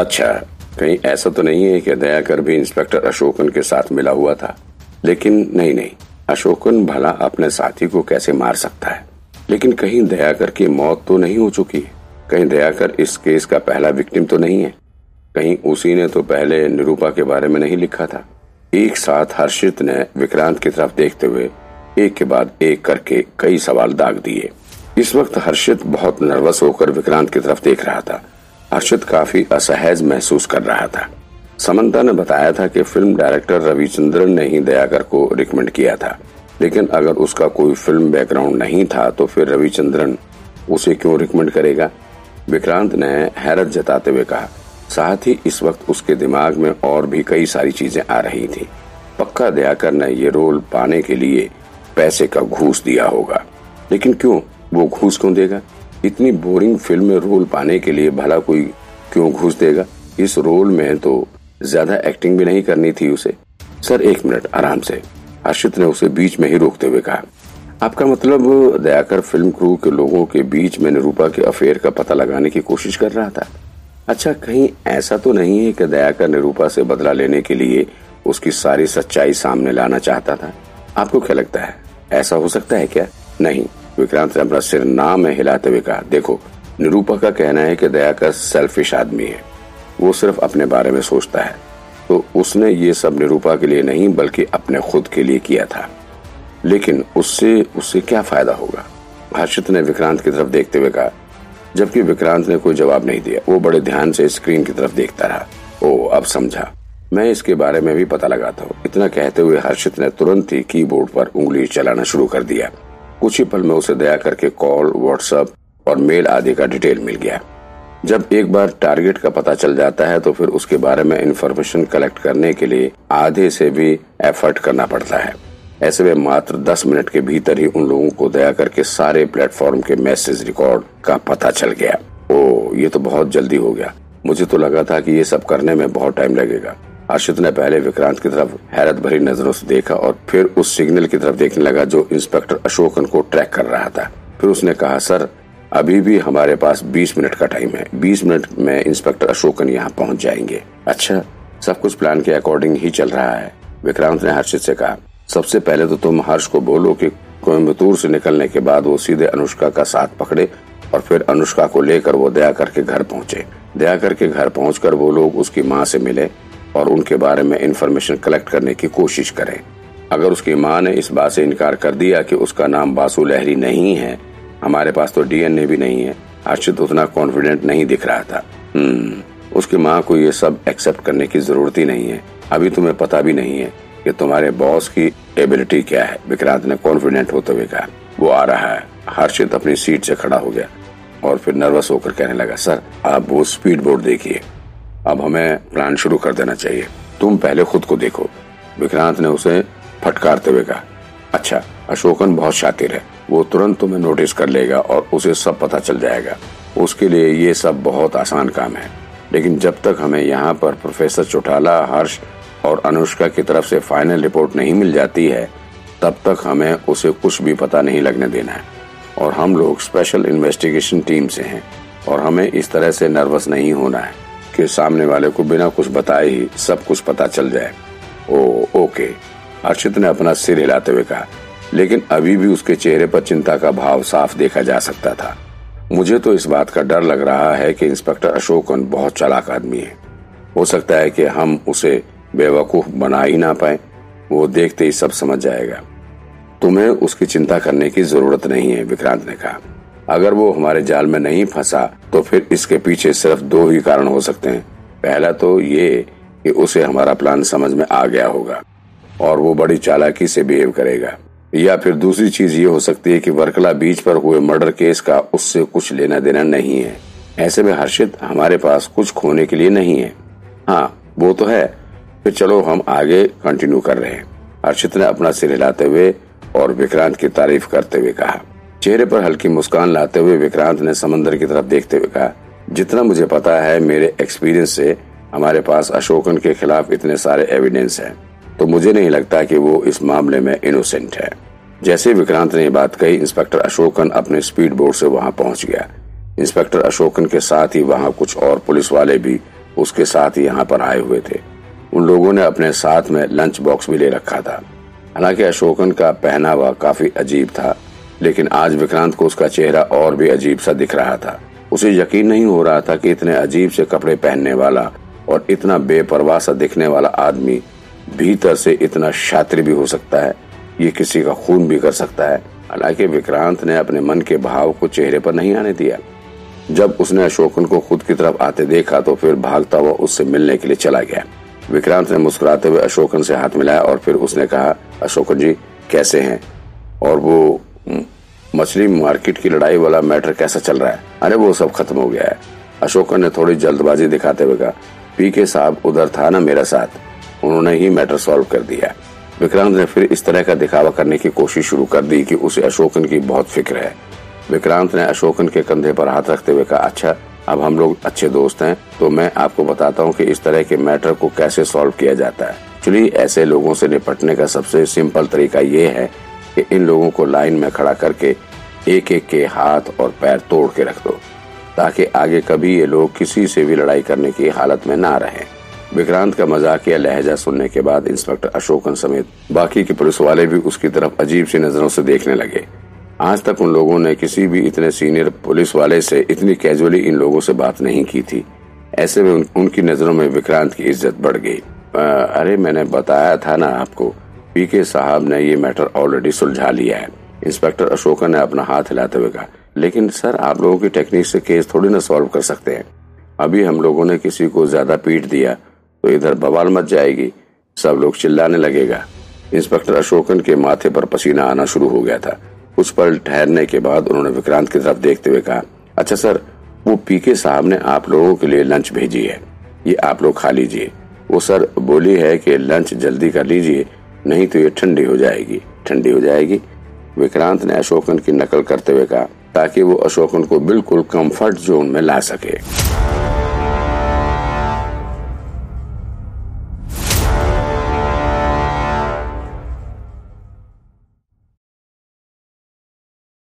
अच्छा कहीं ऐसा तो नहीं है कि दयाकर भी इंस्पेक्टर अशोकन के साथ मिला हुआ था। लेकिन नहीं नहीं, अशोकन भला अपने साथी को कैसे मार सकता है? लेकिन कहीं दयाकर की मौत तो नहीं हो चुकी है। कहीं दयाकर इस केस का पहला विक्टिम तो नहीं है। कहीं उसी ने तो पहले निरूपा के बारे में नहीं लिखा था। एक साथ हर्षित ने विक्रांत की तरफ़ देखते हुए एक के बाद एक करके कई सवाल दाग दिए। इस वक्त हर्षित बहुत नर्वस होकर विक्रांत की तरफ़ देख रहा था। हर्षित काफ़ी असहज महसूस कर रहा था। समंता ने बताया था कि फ़िल्म डायरेक्टर रविचंद्रन ने ही दयाकर को रिकमेंड किया था। लेकिन अगर उसका कोई फ़िल्म बैकग्राउंड नहीं था तो फिर रविचंद्रन उसे क्यों रिकमेंड करेगा? विक्रांत ने हैरत जताते हुए कहा, साथ ही इस वक्त उसके दिमाग में और भी कई सारी चीज़ें आ रही थी। पक्का दयाकर ने ये रोल पाने के लिए पैसे का घूस दिया होगा। लेकिन क्यों? वो घूस क्यों देगा? इतनी बोरिंग फ़िल्म में रोल पाने के लिए भला कोई क्यों घुस देगा? इस रोल में तो ज़्यादा एक्टिंग भी नहीं करनी थी उसे। सर, एक मिनट, आराम से। हर्षित ने उसे बीच में ही रोकते हुए कहा, आपका मतलब दयाकर फ़िल्म क्रू के लोगों के बीच में निरूपा के अफेयर का पता लगाने की कोशिश कर रहा था। अच्छा कहीं ऐसा तो नहीं है कि दयाकर निरूपा से बदला लेने के लिए उसकी सारी सच्चाई सामने लाना चाहता था? आपको क्या लगता है? ऐसा हो सकता है क्या? नहीं। विक्रांत ने अपना सिर नाम में हिलाते हुए कहा, देखो निरूपा का कहना है कि दयाकर सेल्फिश आदमी है। वो सिर्फ़ अपने बारे में सोचता है। तो उसने ये सब निरूपा के लिए नहीं, बल्कि अपने खुद के लिए किया था। लेकिन उससे उससे क्या फ़ायदा होगा? हर्षित ने विक्रांत की तरफ़ देखते हुए कहा, जबकि विक्रांत ने कोई जवाब नहीं दिया। वो बड़े ध्यान से स्क्रीन की तरफ़ देखता रहा। ओ, अब समझा। मैं इसके बारे में भी पता लगाता हूँ। इतना कहते हुए हर्षित ने तुरंत ही कीबोर्ड पर उंगली चलाना शुरू कर दिया। कुछ ही पल में उसे दया करके कॉल, व्हाट्सएप और मेल आदि का डिटेल मिल गया। जब एक बार टारगेट का पता चल जाता है तो फिर उसके बारे में इंफॉर्मेशन कलेक्ट करने के लिए आधे से भी एफर्ट करना पड़ता है। ऐसे में मात्र 10 मिनट के भीतर ही उन लोगों को दया करके सारे प्लेटफॉर्म के मैसेज रिकॉर्ड का पता चल गया। ओ ये तो बहुत जल्दी हो गया। मुझे तो लगा था कि ये सब करने में बहुत टाइम लगेगा। अर्षित ने पहले विक्रांत की तरफ़ हैरत भरी नज़रों से देखा और फिर उस सिग्नल की तरफ़ देखने लगा जो इंस्पेक्टर अशोकन को ट्रैक कर रहा था। फिर उसने कहा, सर, अभी भी हमारे पास 20 मिनट का टाइम है। 20 मिनट में इंस्पेक्टर अशोकन यहाँ पहुँच जाएँगे। अच्छा सब कुछ प्लान के अकॉर्डिंग ही चल रहा है। विक्रांत ने हर्षित से कहा, सबसे पहले तो तुम हर्ष को बोलो कि कोयम्बतूर से निकलने के बाद वो सीधे अनुष्का का साथ पकड़े और फिर अनुष्का को लेकर वो दया करके घर पहुँचे। दया करके घर पहुँच वो लोग उसकी माँ से मिले और उनके बारे में इंफॉर्मेशन कलेक्ट करने की कोशिश करें। अगर उसकी माँ ने इस बात से इनकार कर दिया कि उसका नाम बासु लहरी नहीं है, हमारे पास तो डीएनए भी नहीं है। अर्षित उतना कॉन्फिडेंट नहीं दिख रहा था। हम्म उसकी माँ को ये सब एक्सेप्ट करने की ज़रूरत ही नहीं है। अभी तुम्हें पता भी नहीं है कि तुम्हारे बॉस की एबिलिटी क्या है। विक्रांत ने कॉन्फिडेंट होते हुए कहा, वो आ रहा है। हर्षित अपनी सीट से खड़ा हो गया और फिर नर्वस होकर कहने लगा, सर, आप वो स्पीड बोर्ड देखिए। अब हमें प्लान शुरू कर देना चाहिए। तुम पहले खुद को देखो। विक्रांत ने उसे फटकारते हुए कहा अच्छा अशोकन बहुत शातिर है। वो तुरंत तुम्हें नोटिस कर लेगा और उसे सब पता चल जाएगा। उसके लिए ये सब बहुत आसान काम है। लेकिन जब तक हमें यहाँ पर प्रोफेसर चौटाला, हर्ष और अनुष्का की तरफ़ से फाइनल रिपोर्ट नहीं मिल जाती है, तब तक हमें उसे कुछ भी पता नहीं लगने देना है। और हम लोग स्पेशल इन्वेस्टिगेशन टीम से हैं और हमें इस तरह से नर्वस नहीं होना है। कि सामने वाले को बिना कुछ बताए ही सब कुछ पता चल जाए। ओ, ओके। अर्षित ने अपना सिर हिलाते हुए कहा, लेकिन अभी भी उसके चेहरे पर चिंता का भाव साफ़ देखा जा सकता था। मुझे तो इस बात का डर लग रहा है कि इंस्पेक्टर अशोकन बहुत चालाक आदमी है। हो सकता है कि हम उसे बेवकूफ़ बना ही ना पाए। वो देखते ही सब समझ जाएगा। तुम्हें उसकी चिंता करने की ज़रूरत नहीं है, विक्रांत ने कहा। अगर वो हमारे जाल में नहीं फंसा तो फिर इसके पीछे सिर्फ़ दो ही कारण हो सकते हैं। पहला तो ये कि उसे हमारा प्लान समझ में आ गया होगा, और वो बड़ी चालाकी से बिहेव करेगा। या फिर दूसरी चीज़ ये हो सकती है कि वर्कला बीच पर हुए मर्डर केस का उससे कुछ लेना देना नहीं है। ऐसे में हर्षित हमारे पास कुछ खोने के लिए नहीं है। हाँ वो तो है। फिर चलो हम आगे कंटिन्यू कर रहे हैं। हर्षित ने अपना सिर हिलाते हुए और विक्रांत की तारीफ़ करते हुए कहा। चेहरे पर हल्की मुस्कान लाते हुए विक्रांत ने समंदर की तरफ़ देखते हुए कहा, जितना मुझे पता है, मेरे एक्सपीरियंस से हमारे पास अशोकन के खिलाफ इतने सारे एविडेंस हैं। तो मुझे नहीं लगता कि वो इस मामले में इनोसेंट है। जैसे विक्रांत ने बात कही, इंस्पेक्टर अशोकन अपने स्पीड बोट से वहाँ पहुँच गया। इंस्पेक्टर अशोकन के साथ ही वहाँ कुछ और पुलिस वाले भी उसके साथ यहाँ पर आए हुए थे। उन लोगों ने अपने साथ में लंच बॉक्स भी ले रखा था। हालाँकि अशोकन का पहनावा काफ़ी अजीब था। लेकिन आज विक्रांत को उसका चेहरा और भी अजीब सा दिख रहा था। उसे यकीन नहीं हो रहा था कि इतने अजीब से कपड़े पहनने वाला और इतना बेपरवाह सा दिखने वाला आदमी भीतर से इतना शातिर भी हो सकता है। ये किसी का खून भी कर सकता है। हालाँकि विक्रांत ने अपने मन के भाव को चेहरे पर नहीं आने दिया। जब उसने अशोकन को खुद की तरफ़ आते देखा तो फिर भागता हुआ उससे मिलने के लिए चला गया। विक्रांत ने मुस्कुराते हुए अशोकन से हाथ मिलाया और फिर उसने कहा, अशोकन जी, कैसे हैं? और वो मछली मार्केट की लड़ाई वाला मैटर कैसा चल रहा है? अरे वो सब खत्म हो गया है। अशोकन ने थोड़ी जल्दबाजी दिखाते हुए कहा पी के साहब उधर था ना मेरा साथ? उन्होंने ही मैटर सॉल्व कर दिया विक्रांत ने फिर इस तरह का दिखावा करने की कोशिश शुरू कर दी कि उसे अशोकन की बहुत फ़िक्र है। विक्रांत ने अशोकन के कंधे पर हाथ रखते हुए कहा अच्छा अब हम लोग अच्छे दोस्त हैं तो मैं आपको बताता हूँ कि इस तरह के मैटर को कैसे सॉल्व किया जाता है। चलिए, ऐसे लोगों से निपटने का सबसे सिंपल तरीका ये है कि इन लोगों को लाइन में खड़ा करके एक एक के हाथ और पैर तोड़ के रख दो ताकि आगे कभी ये लोग किसी से भी लड़ाई करने की हालत में ना रहें। विक्रांत का मजाकिया लहजा सुनने के बाद इंस्पेक्टर अशोकन समेत बाकी के पुलिस वाले भी उसकी तरफ़ अजीब सी नज़रों से देखने लगे। आज तक उन लोगों ने किसी भी इतने सीनियर पुलिस वाले से इतनी कैजुअली इन लोगों से बात नहीं की थी। ऐसे में उन, उनकी नज़रों में विक्रांत की इज़्ज़त बढ़ गई। अरे मैंने बताया था ना आपको पीके साहब ने ये मैटर ऑलरेडी सुलझा लिया है। इंस्पेक्टर अशोकन ने अपना हाथ हिलाते हुए कहा, लेकिन सर, आप लोगों की टेक्निक से केस थोड़ी ना सॉल्व कर सकते हैं। अभी हम लोगों ने किसी को ज़्यादा पीट दिया तो इधर बवाल मच जाएगी। सब लोग चिल्लाने लगेगा। इंस्पेक्टर अशोकन के माथे पर पसीना आना शुरू हो गया था। कुछ पल ठहरने के बाद उन्होंने विक्रांत की तरफ़ देखते हुए कहा अच्छा सर, वो पीके साहब ने आप लोगों के लिए लंच भेजी है। ये आप लोग खा लीजिए। वो सर बोली है कि लंच जल्दी कर लीजिए। नहीं तो ये ठंडी हो जाएगी। ठंडी हो जाएगी। विक्रांत ने अशोकन की नकल करते हुए कहा, ताकि वो अशोकन को बिल्कुल कंफर्ट जोन में ला सके।